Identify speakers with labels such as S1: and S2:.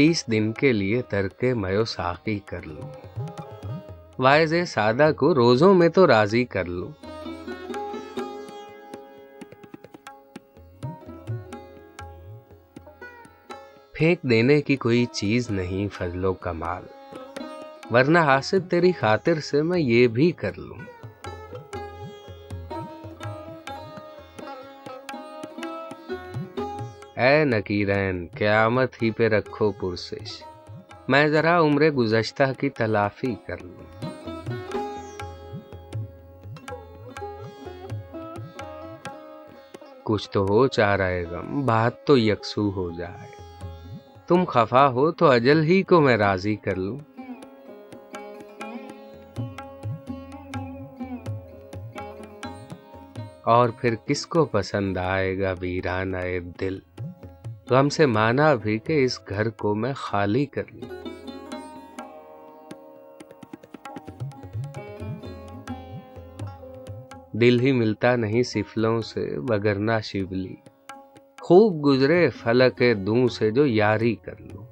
S1: تیس دن کے لیے ترک میو ساقی کر لوں۔ وائز سادہ کو روزوں میں تو راضی کر لوں۔ پھینک دینے کی کوئی چیز نہیں فضل و کمال۔ ورنہ حاصل تیری خاطر سے میں یہ بھی کر لوں۔ اے نکیرین، قیامت ہی پہ رکھو پرسش۔ میں ذرا عمر گزشتہ کی تلافی کر لوں۔ کچھ تو ہو چاہ رہے غم، بات تو یکسو ہو جائے۔ تم خفا ہو تو اجل ہی کو میں راضی کر لوں۔ اور پھر کس کو پسند آئے گا ویران دل؟ ہم سے مانا بھی کہ اس گھر کو میں خالی کر لی دل ہی ملتا نہیں سفلوں سے بگرنا شیبلی خوب گزرے فلک دوں سے جو یاری کر لوں۔